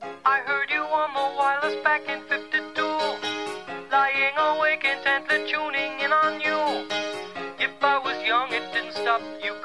I heard you on the wireless back in 52. Lying awake intently tuning in on you. If I was young, it didn't stop you